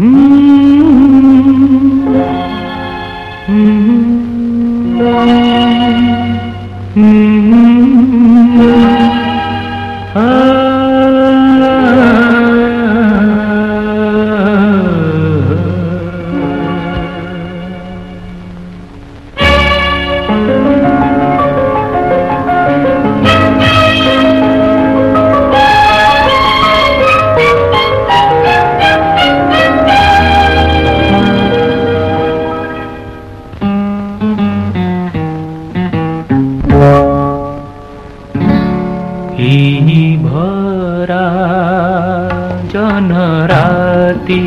Mm-hmm. Mm-hmm. জনরাতি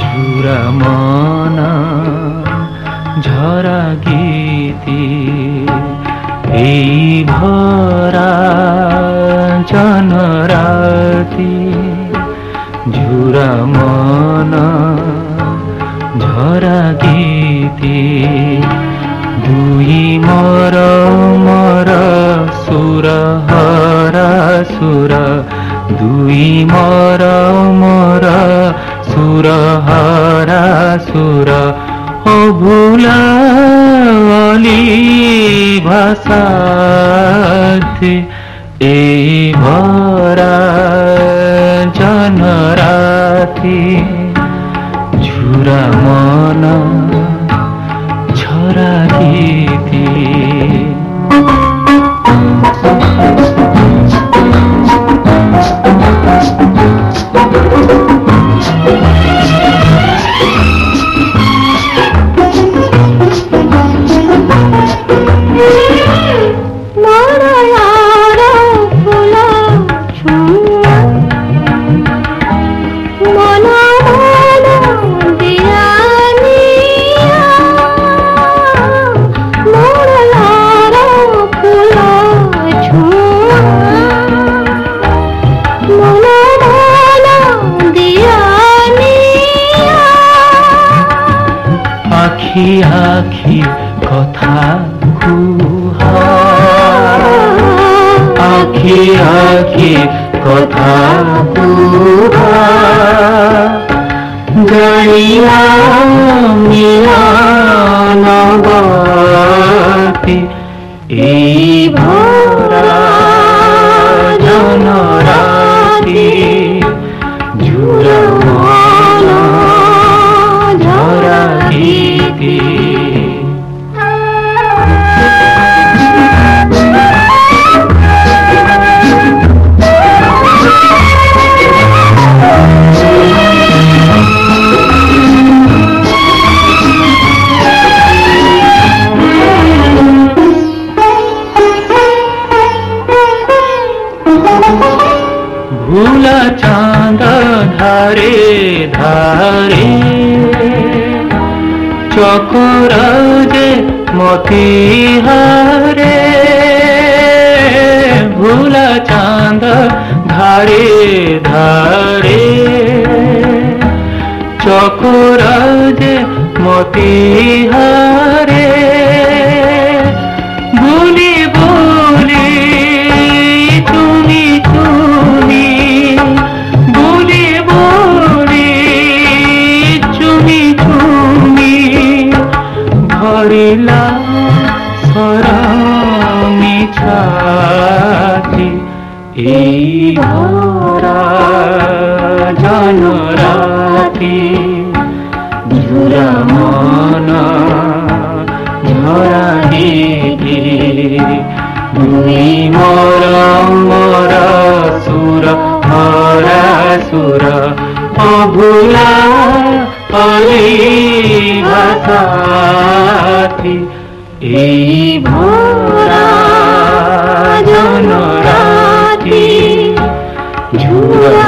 ঝুরা মনা ঝরা গীতি এই ভরা জনরাতি ঝুরা মনা ঝরা গীতি দুই মর মর সুর হরা সুর দুই মর মর সুর হরা সুর। ও ভুলি ভাষাতে এই ভরা জনরাতি। আখি আখি কথা আখি আখি কথা কুহা। গাইয়া মিলনবতী এই ভরা চাঁদ ধারে ধারে। চকর যে মতি হারে ভুলা চাঁদ ধারে ধারে। চকর যে ছাতি এই ভরা জনরাতি ঝুরা মনা ঝরা গীতি দুই মর মর সুর হরা সুর। অভুলা অলি ভাষাতি এই ভরা राती झूला